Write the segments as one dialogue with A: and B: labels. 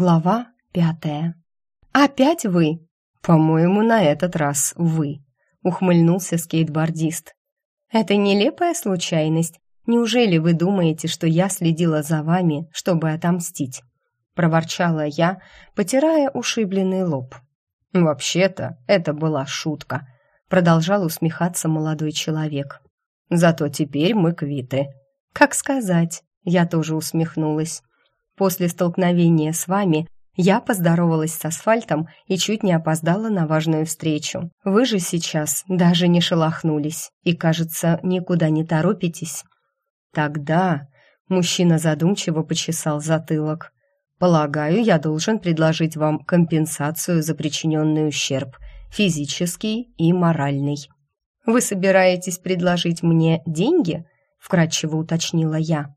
A: Глава пятая. «Опять вы?» «По-моему, на этот раз вы», — ухмыльнулся скейтбордист. «Это нелепая случайность. Неужели вы думаете, что я следила за вами, чтобы отомстить?» Проворчала я, потирая ушибленный лоб. «Вообще-то, это была шутка», — продолжал усмехаться молодой человек. «Зато теперь мы квиты». «Как сказать?» — я тоже усмехнулась. После столкновения с вами я поздоровалась с асфальтом и чуть не опоздала на важную встречу. Вы же сейчас даже не шелохнулись и, кажется, никуда не торопитесь. Тогда мужчина задумчиво почесал затылок. Полагаю, я должен предложить вам компенсацию за причиненный ущерб, физический и моральный. Вы собираетесь предложить мне деньги? вкратчиво уточнила я.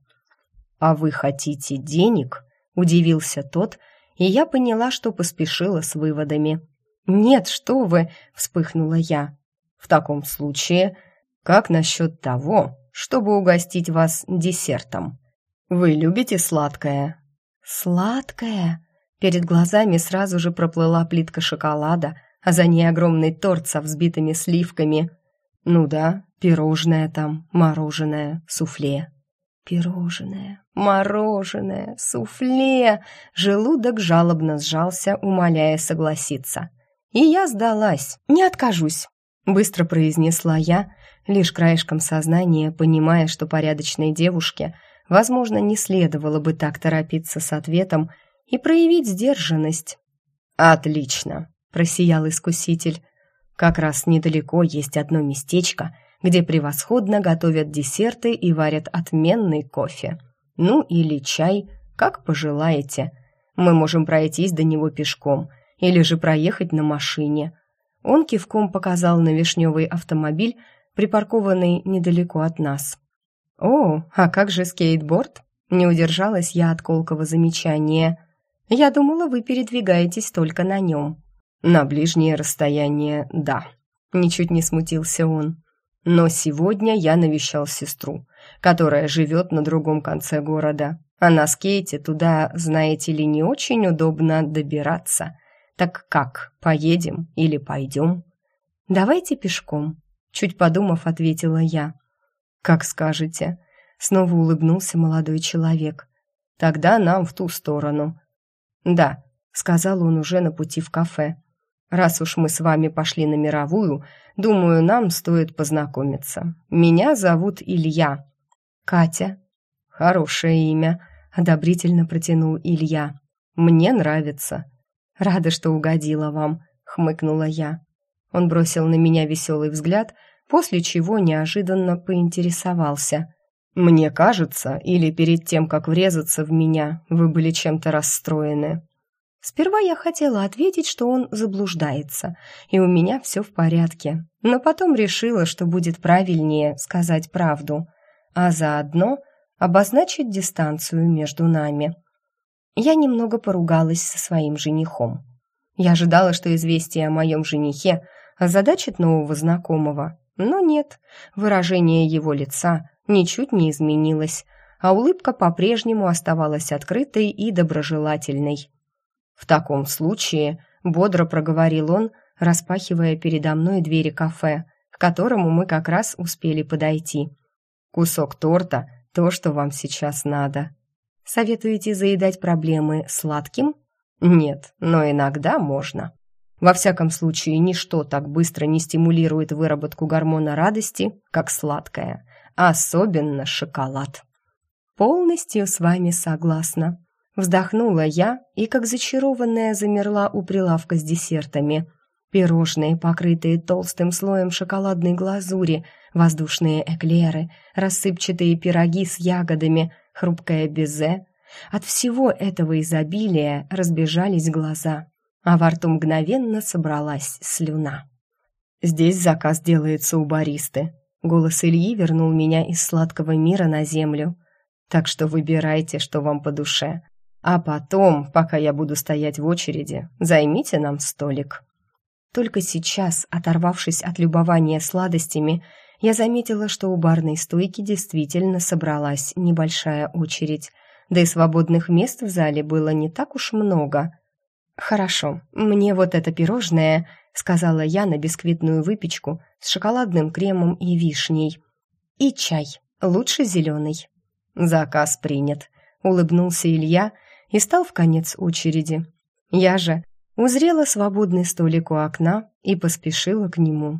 A: «А вы хотите денег?» – удивился тот, и я поняла, что поспешила с выводами. «Нет, что вы!» – вспыхнула я. «В таком случае, как насчет того, чтобы угостить вас десертом? Вы любите сладкое?» «Сладкое?» Перед глазами сразу же проплыла плитка шоколада, а за ней огромный торт со взбитыми сливками. «Ну да, пирожное там, мороженое, суфле». Пирожное, мороженое, суфле. Желудок жалобно сжался, умоляя согласиться. И я сдалась. Не откажусь, быстро произнесла я, лишь краешком сознания, понимая, что порядочной девушке, возможно, не следовало бы так торопиться с ответом и проявить сдержанность. Отлично, просиял искуситель. Как раз недалеко есть одно местечко, где превосходно готовят десерты и варят отменный кофе. Ну или чай, как пожелаете. Мы можем пройтись до него пешком или же проехать на машине. Он кивком показал на вишневый автомобиль, припаркованный недалеко от нас. «О, а как же скейтборд?» Не удержалась я от колкого замечания. «Я думала, вы передвигаетесь только на нем». «На ближнее расстояние, да», — ничуть не смутился он. Но сегодня я навещал сестру, которая живет на другом конце города. А на скейте туда, знаете ли, не очень удобно добираться. Так как, поедем или пойдем? Давайте пешком, чуть подумав, ответила я. Как скажете. Снова улыбнулся молодой человек. Тогда нам в ту сторону. Да, сказал он уже на пути в кафе. Раз уж мы с вами пошли на мировую, думаю, нам стоит познакомиться. Меня зовут Илья. Катя. Хорошее имя, одобрительно протянул Илья. Мне нравится. Рада, что угодила вам, хмыкнула я. Он бросил на меня веселый взгляд, после чего неожиданно поинтересовался. «Мне кажется, или перед тем, как врезаться в меня, вы были чем-то расстроены?» Сперва я хотела ответить, что он заблуждается, и у меня все в порядке, но потом решила, что будет правильнее сказать правду, а заодно обозначить дистанцию между нами. Я немного поругалась со своим женихом. Я ожидала, что известие о моем женихе озадачит нового знакомого, но нет, выражение его лица ничуть не изменилось, а улыбка по-прежнему оставалась открытой и доброжелательной. «В таком случае», — бодро проговорил он, распахивая передо мной двери кафе, к которому мы как раз успели подойти. «Кусок торта — то, что вам сейчас надо». «Советуете заедать проблемы сладким?» «Нет, но иногда можно». Во всяком случае, ничто так быстро не стимулирует выработку гормона радости, как сладкое, особенно шоколад. Полностью с вами согласна. Вздохнула я и, как зачарованная, замерла у прилавка с десертами. Пирожные, покрытые толстым слоем шоколадной глазури, воздушные эклеры, рассыпчатые пироги с ягодами, хрупкое безе. От всего этого изобилия разбежались глаза, а во рту мгновенно собралась слюна. «Здесь заказ делается у баристы». Голос Ильи вернул меня из сладкого мира на землю. «Так что выбирайте, что вам по душе. А потом, пока я буду стоять в очереди, займите нам столик». Только сейчас, оторвавшись от любования сладостями, я заметила, что у барной стойки действительно собралась небольшая очередь. да и свободных мест в зале было не так уж много. «Хорошо, мне вот это пирожное», — сказала я на бисквитную выпечку с шоколадным кремом и вишней. «И чай, лучше зеленый». «Заказ принят», — улыбнулся Илья и стал в конец очереди. Я же узрела свободный столик у окна и поспешила к нему.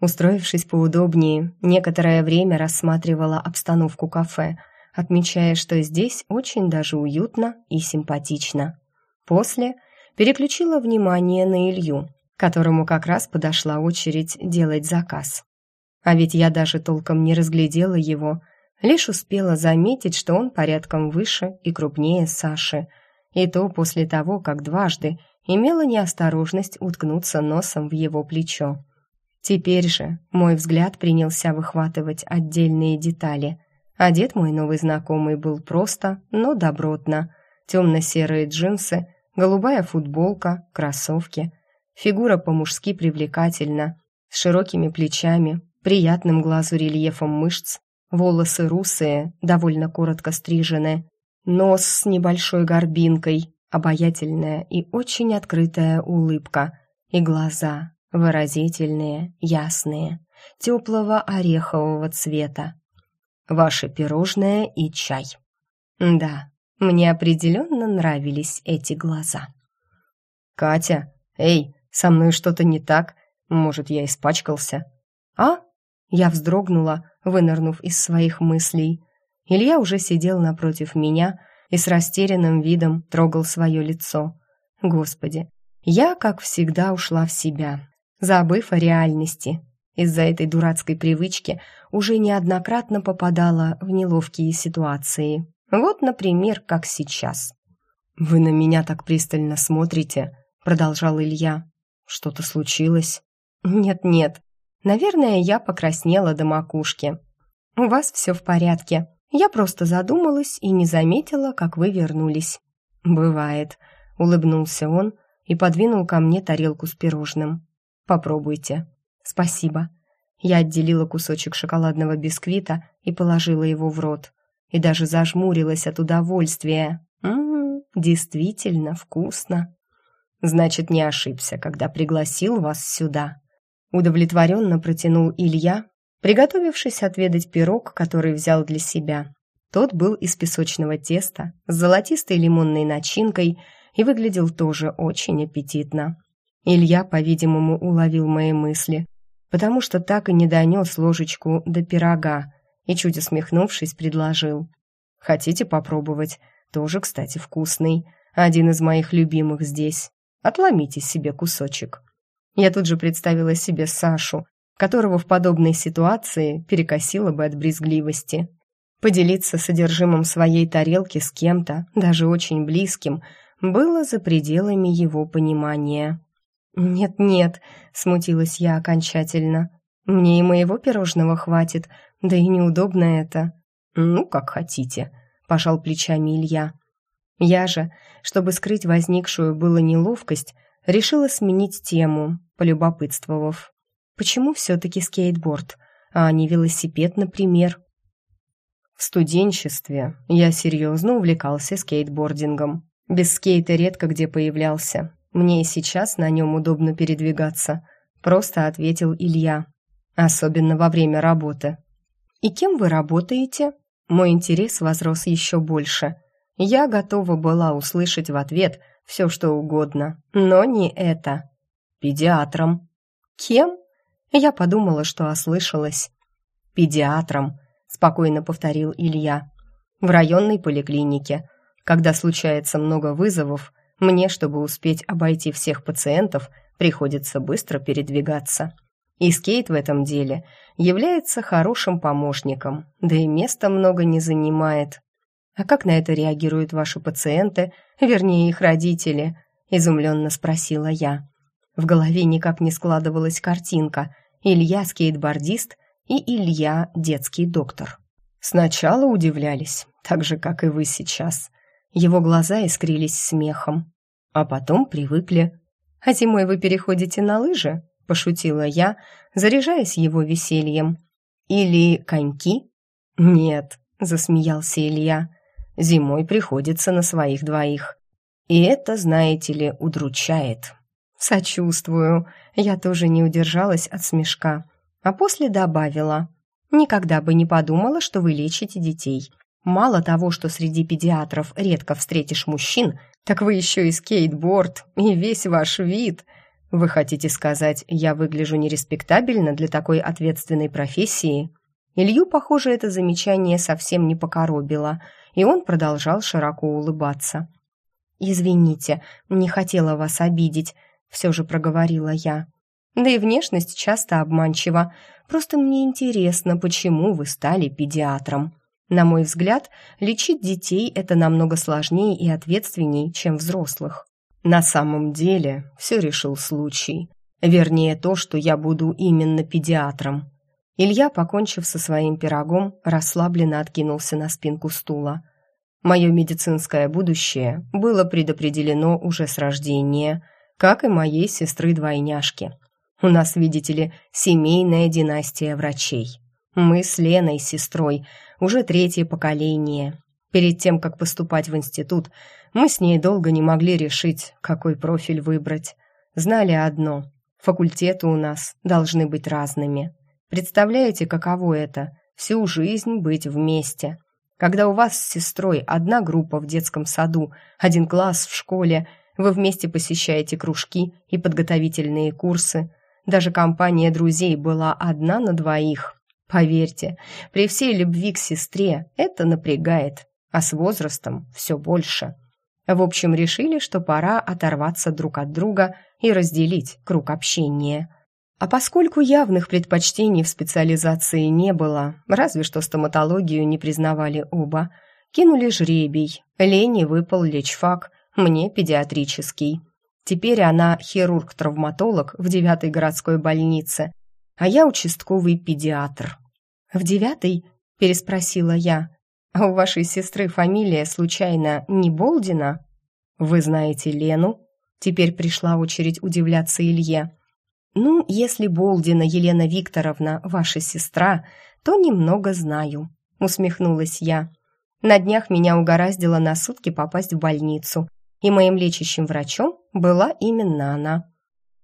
A: Устроившись поудобнее, некоторое время рассматривала обстановку кафе, отмечая, что здесь очень даже уютно и симпатично. После переключила внимание на Илью, которому как раз подошла очередь делать заказ. А ведь я даже толком не разглядела его, лишь успела заметить, что он порядком выше и крупнее Саши, и то после того, как дважды имела неосторожность уткнуться носом в его плечо. Теперь же мой взгляд принялся выхватывать отдельные детали. Одет мой новый знакомый был просто, но добротно. Темно-серые джинсы, голубая футболка, кроссовки. Фигура по-мужски привлекательна, с широкими плечами, приятным глазу рельефом мышц, волосы русые, довольно коротко стрижены, нос с небольшой горбинкой, обаятельная и очень открытая улыбка, и глаза, выразительные, ясные, теплого орехового цвета. Ваше пирожное и чай. Да, мне определенно нравились эти глаза. Катя, эй, со мной что-то не так? Может, я испачкался? А? Я вздрогнула, вынырнув из своих мыслей. Илья уже сидел напротив меня и с растерянным видом трогал свое лицо. Господи, я, как всегда, ушла в себя, забыв о реальности. Из-за этой дурацкой привычки уже неоднократно попадала в неловкие ситуации. Вот, например, как сейчас. «Вы на меня так пристально смотрите», — продолжал Илья. «Что-то случилось?» «Нет-нет. Наверное, я покраснела до макушки. У вас все в порядке. Я просто задумалась и не заметила, как вы вернулись». «Бывает», — улыбнулся он и подвинул ко мне тарелку с пирожным. Попробуйте. Спасибо. Я отделила кусочек шоколадного бисквита и положила его в рот. И даже зажмурилась от удовольствия. Ммм, действительно вкусно. Значит, не ошибся, когда пригласил вас сюда. Удовлетворенно протянул Илья, приготовившись отведать пирог, который взял для себя. Тот был из песочного теста с золотистой лимонной начинкой и выглядел тоже очень аппетитно. Илья, по-видимому, уловил мои мысли, потому что так и не донес ложечку до пирога и, чуть усмехнувшись, предложил. «Хотите попробовать? Тоже, кстати, вкусный. Один из моих любимых здесь. Отломите себе кусочек». Я тут же представила себе Сашу, которого в подобной ситуации перекосило бы от брезгливости. Поделиться содержимым своей тарелки с кем-то, даже очень близким, было за пределами его понимания. «Нет-нет», — смутилась я окончательно. «Мне и моего пирожного хватит, да и неудобно это». «Ну, как хотите», — пожал плечами Илья. Я же, чтобы скрыть возникшую было неловкость, решила сменить тему, полюбопытствовав. Почему все-таки скейтборд, а не велосипед, например? В студенчестве я серьезно увлекался скейтбордингом. Без скейта редко где появлялся, мне и сейчас на нем удобно передвигаться, просто ответил Илья. Особенно во время работы. И кем вы работаете? Мой интерес возрос еще больше. Я готова была услышать в ответ все, что угодно, но не это. Педиатром. Кем? Я подумала, что ослышалась. Педиатром, спокойно повторил Илья. В районной поликлинике. Когда случается много вызовов, мне, чтобы успеть обойти всех пациентов, приходится быстро передвигаться. И скейт в этом деле является хорошим помощником, да и места много не занимает. А как на это реагируют ваши пациенты, вернее их родители? изумленно спросила я. В голове никак не складывалась картинка. Илья скейтбордист и Илья детский доктор. Сначала удивлялись, так же, как и вы сейчас. Его глаза искрились смехом. А потом привыкли. «А зимой вы переходите на лыжи?» – пошутила я, заряжаясь его весельем. «Или коньки?» «Нет», – засмеялся Илья.
B: Зимой приходится на своих двоих. И это, знаете ли, удручает.
A: Сочувствую. Я тоже не удержалась от смешка. А после добавила. Никогда бы не подумала, что вы лечите детей. Мало того, что среди педиатров редко встретишь мужчин, так вы еще и скейтборд, и весь ваш вид. Вы хотите сказать, я выгляжу нереспектабельно для такой ответственной профессии? Илью, похоже, это замечание совсем не покоробило, и он продолжал широко улыбаться. «Извините, не хотела вас обидеть», — все же проговорила я. «Да и внешность часто обманчива. Просто мне интересно, почему вы стали педиатром. На мой взгляд, лечить детей – это намного сложнее и ответственнее, чем взрослых».
B: На самом деле, все решил случай. Вернее, то, что я буду именно педиатром. Илья, покончив со своим пирогом, расслабленно откинулся на спинку стула. Мое медицинское будущее было предопределено уже с рождения, как и моей сестры-двойняшки. У нас, видите ли, семейная династия врачей. Мы с Леной, сестрой, уже третье поколение. Перед тем, как поступать в институт, мы с ней долго не могли решить, какой профиль выбрать. Знали одно – факультеты у нас должны быть разными. Представляете, каково это – всю жизнь быть вместе – когда у вас с сестрой одна группа в детском саду, один класс в школе, вы вместе посещаете кружки и подготовительные курсы. Даже компания друзей была одна на двоих. Поверьте, при всей любви к сестре это напрягает, а с возрастом все больше. В общем, решили, что пора оторваться друг от друга и разделить круг общения. А поскольку явных предпочтений в специализации не было, разве что стоматологию не признавали оба, кинули жребий. Лене выпал лечфак, мне педиатрический. Теперь она хирург-травматолог в девятой городской больнице, а я участковый педиатр. «В девятой?» – переспросила я. «А у вашей сестры фамилия, случайно, не Болдина?» «Вы знаете Лену?» Теперь пришла очередь удивляться Илье. «Ну, если Болдина Елена Викторовна ваша сестра, то немного знаю», — усмехнулась я. На днях меня угораздило на сутки попасть в больницу, и моим лечащим врачом была именно она.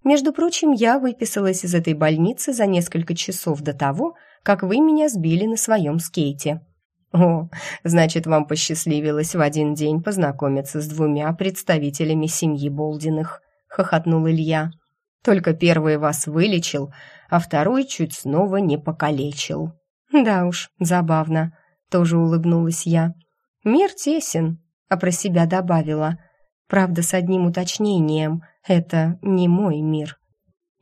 B: Между прочим, я выписалась из этой больницы за несколько часов до того, как вы меня сбили на своем скейте. «О, значит, вам посчастливилось в один день познакомиться с двумя представителями семьи Болдиных», — хохотнул Илья. Только первый вас вылечил, а второй чуть снова не покалечил». «Да уж, забавно», — тоже улыбнулась я. «Мир тесен», — а про себя добавила. «Правда, с одним уточнением. Это не мой мир».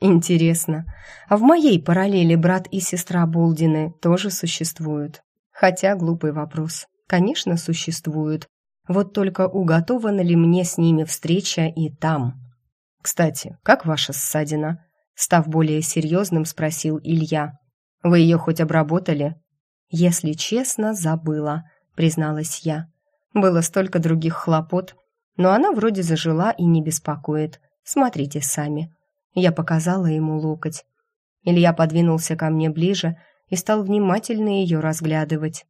B: «Интересно, а в моей параллели брат и сестра Болдины тоже существуют?» Хотя глупый вопрос. Конечно, существуют. Вот только уготована ли мне с ними встреча и там?» «Кстати, как ваша ссадина?» Став более серьезным, спросил Илья. «Вы ее хоть обработали?» «Если честно, забыла», — призналась я. «Было столько других хлопот, но она вроде зажила и не беспокоит. Смотрите сами». Я показала ему локоть. Илья подвинулся ко мне ближе и стал внимательно ее разглядывать.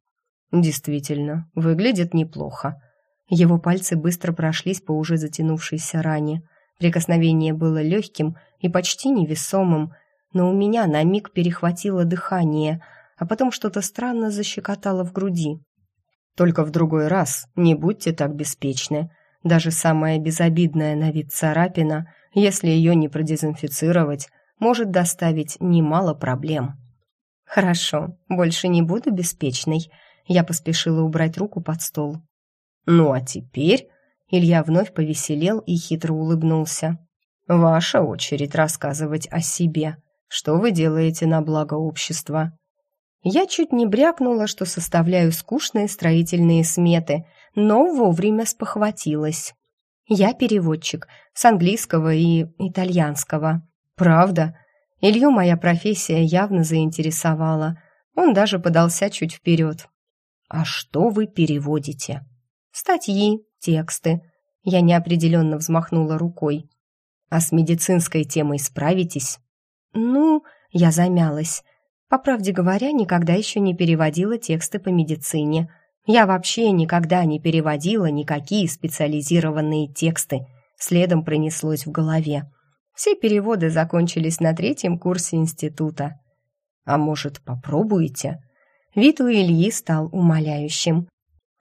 B: «Действительно, выглядит неплохо». Его пальцы быстро прошлись по уже затянувшейся ране. Прикосновение было легким и почти невесомым, но у меня на миг перехватило дыхание, а потом что-то странно защекотало в груди. «Только в другой раз не будьте так беспечны. Даже самая безобидная на вид царапина, если ее не продезинфицировать, может доставить немало проблем». «Хорошо, больше не буду беспечной», я поспешила убрать руку под стол. «Ну а теперь...» Илья вновь повеселел и хитро улыбнулся. «Ваша очередь рассказывать о себе. Что вы делаете на благо общества?»
A: Я чуть не брякнула, что составляю скучные строительные сметы, но вовремя спохватилась. Я переводчик с английского и итальянского. Правда? Илью моя профессия явно заинтересовала. Он даже подался чуть вперед. «А что вы переводите?» «Статьи, тексты. Я неопределенно взмахнула рукой. А с медицинской темой справитесь? Ну, я замялась. По правде говоря, никогда еще не переводила тексты по медицине. Я вообще никогда не переводила никакие специализированные тексты. Следом пронеслось в голове. Все переводы закончились на третьем курсе института. А может, попробуете? Вид у Ильи стал умоляющим.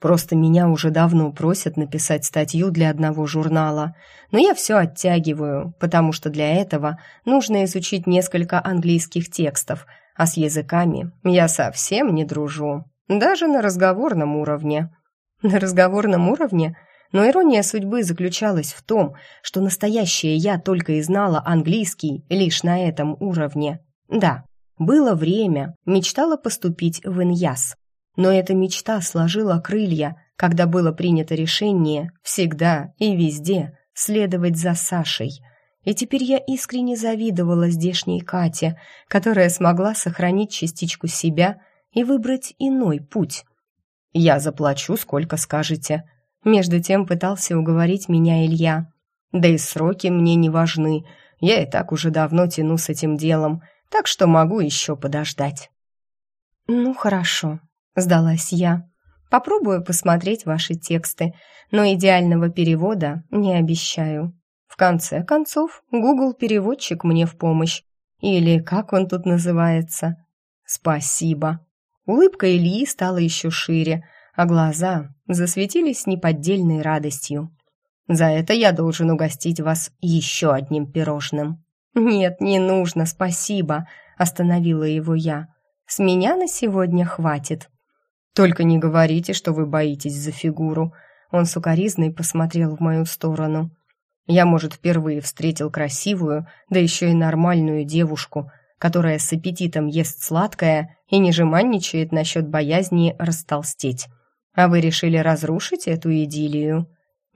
A: Просто меня уже давно просят написать статью для одного журнала, но я все оттягиваю, потому что для этого нужно изучить несколько английских текстов, а с языками я совсем не дружу, даже на разговорном уровне. На разговорном уровне? Но ирония судьбы заключалась в том, что настоящая я только и знала английский лишь на этом уровне. Да, было время, мечтала поступить в Иньяс, но эта мечта сложила крылья, когда было принято решение всегда и везде следовать за Сашей. И теперь я искренне завидовала здешней Кате, которая смогла сохранить частичку себя и выбрать иной путь. «Я заплачу, сколько скажете». Между тем пытался уговорить меня Илья. «Да и сроки мне не важны. Я и так уже давно тяну с этим делом, так что могу еще подождать». «Ну, хорошо», сдалась я. Попробую посмотреть ваши тексты, но идеального перевода не обещаю. В конце концов, Google переводчик мне в помощь. Или как он тут называется? Спасибо. Улыбка Ильи стала еще шире, а глаза засветились неподдельной радостью. За это я должен угостить вас еще одним пирожным. Нет, не нужно, спасибо, остановила его я. С меня на сегодня хватит. «Только не говорите, что вы боитесь за фигуру». Он сукоризной посмотрел в мою сторону. Я, может, впервые встретил красивую, да еще и нормальную девушку, которая с аппетитом ест сладкое и не жеманничает насчет боязни растолстеть. А вы решили разрушить эту идиллию?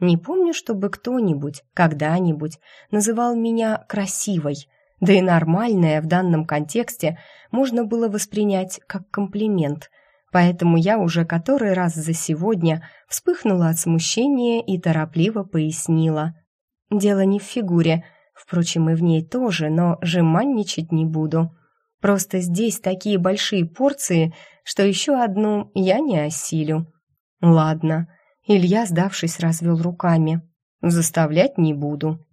A: Не помню, чтобы кто-нибудь, когда-нибудь называл меня красивой, да и нормальное в данном контексте можно было воспринять как комплимент – поэтому я уже который раз за сегодня вспыхнула от смущения и торопливо пояснила. Дело не в фигуре, впрочем, и в ней тоже, но жеманничать не буду. Просто здесь такие большие порции, что еще одну я не осилю. Ладно, Илья, сдавшись, развел руками. Заставлять не буду.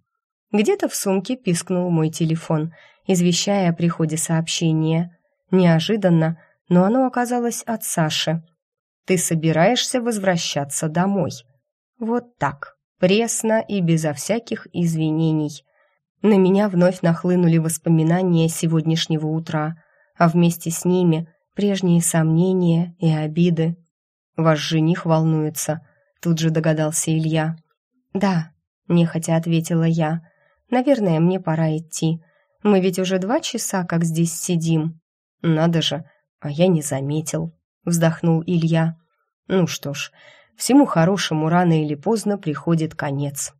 A: Где-то в сумке пискнул мой телефон, извещая о приходе сообщения. Неожиданно но оно оказалось от Саши. «Ты собираешься возвращаться домой?» Вот так, пресно и безо всяких извинений. На меня вновь нахлынули воспоминания сегодняшнего утра, а вместе с ними прежние сомнения и обиды. «Ваш жених волнуется», — тут же догадался Илья. «Да», — нехотя ответила я, — «наверное, мне пора идти. Мы ведь уже два часа как здесь сидим». «Надо же, «А я не заметил», — вздохнул Илья. «Ну что ж, всему хорошему рано или поздно приходит конец».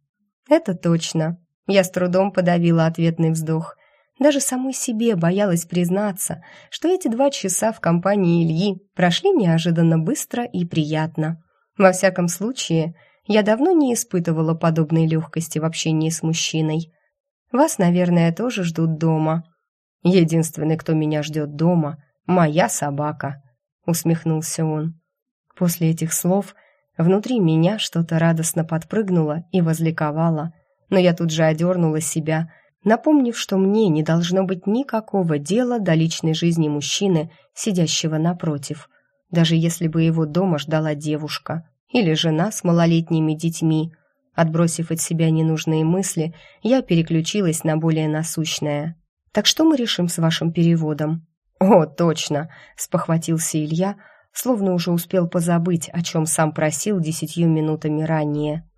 A: «Это точно». Я с трудом подавила ответный вздох. Даже самой себе боялась признаться, что эти два часа в компании Ильи прошли неожиданно быстро и приятно. Во всяком случае, я давно не испытывала подобной легкости в общении с мужчиной. Вас, наверное, тоже ждут дома. Единственный, кто меня ждет дома, моя собака», — усмехнулся он. После этих слов внутри меня что-то радостно подпрыгнуло и возликовало, но я тут же одернула себя, напомнив, что мне не должно быть никакого дела до личной жизни мужчины, сидящего напротив, даже если бы его дома ждала девушка или жена с малолетними детьми. Отбросив от себя ненужные мысли, я переключилась на более насущное. «Так что мы решим с вашим переводом?» «О, точно!» — спохватился Илья, словно уже успел позабыть, о чем сам просил десятью минутами ранее.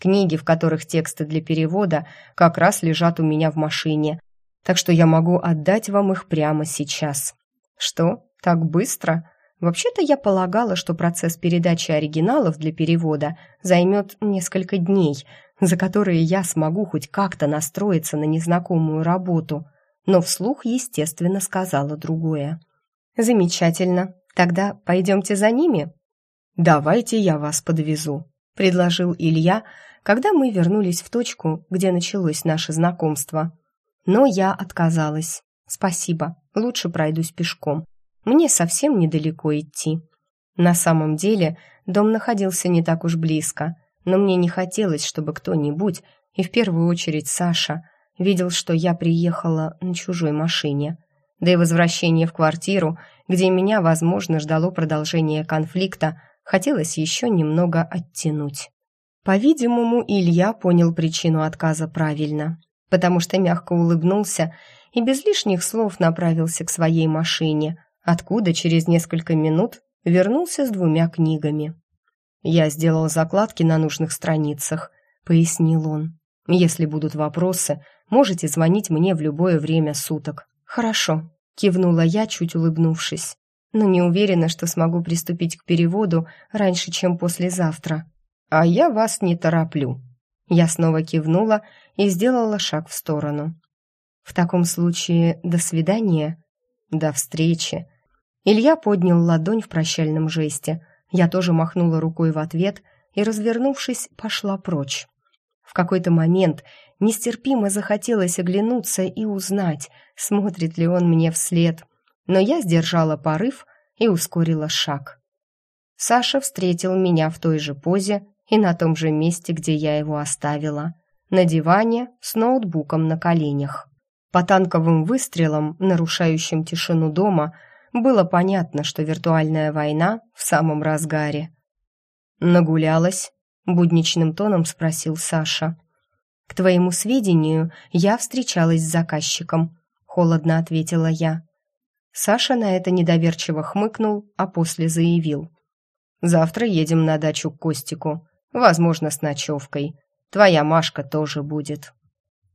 A: «Книги, в которых тексты для перевода, как раз лежат у меня в машине, так что я могу отдать вам их прямо сейчас». «Что? Так быстро?» Вообще-то я полагала, что процесс передачи оригиналов для перевода займет несколько дней, за которые я смогу хоть как-то настроиться на незнакомую работу но вслух, естественно, сказала другое. «Замечательно. Тогда пойдемте за ними?» «Давайте я вас подвезу», — предложил Илья, когда мы вернулись в точку, где началось наше знакомство. Но я отказалась. «Спасибо, лучше пройдусь пешком. Мне совсем недалеко идти». На самом деле дом находился не так уж близко, но мне не хотелось, чтобы кто-нибудь, и в первую очередь Саша, видел, что я приехала на чужой машине. Да и возвращение в квартиру, где меня, возможно, ждало продолжение конфликта, хотелось еще немного оттянуть. По-видимому, Илья понял причину отказа правильно, потому что мягко улыбнулся и без лишних слов направился к своей машине, откуда через несколько минут вернулся с двумя книгами. «Я сделал закладки на нужных страницах», — пояснил он. «Если будут вопросы, можете звонить мне в любое время суток». «Хорошо», — кивнула я, чуть улыбнувшись. «Но не уверена, что смогу приступить к переводу раньше, чем послезавтра». «А я вас не тороплю». Я снова кивнула и сделала шаг в сторону. «В таком случае, до свидания». «До встречи», Илья поднял ладонь в прощальном жесте. Я тоже махнула рукой в ответ и, развернувшись, пошла прочь. В какой-то момент нестерпимо захотелось оглянуться и узнать, смотрит ли он мне вслед. Но я сдержала порыв и ускорила шаг. Саша встретил меня в той же позе и на том же месте, где я его оставила. На диване с ноутбуком на коленях. По танковым выстрелам, нарушающим тишину дома, было понятно, что виртуальная война в самом разгаре. «Нагулялась?» — будничным тоном спросил Саша. «К твоему сведению, я встречалась с заказчиком», — холодно ответила я. Саша на это недоверчиво хмыкнул, а после заявил. «Завтра едем на дачу к Костику, возможно, с ночевкой. Твоя Машка тоже будет».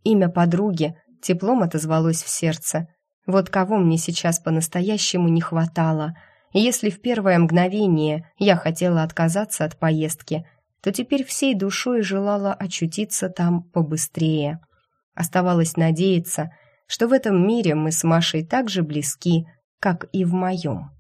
A: Имя подруги теплом отозвалось в сердце — вот кого мне сейчас по-настоящему не хватало. Если в первое мгновение я хотела отказаться от поездки, то теперь всей душой желала очутиться там побыстрее. Оставалось надеяться, что в этом мире мы с Машей так же близки, как и в моем.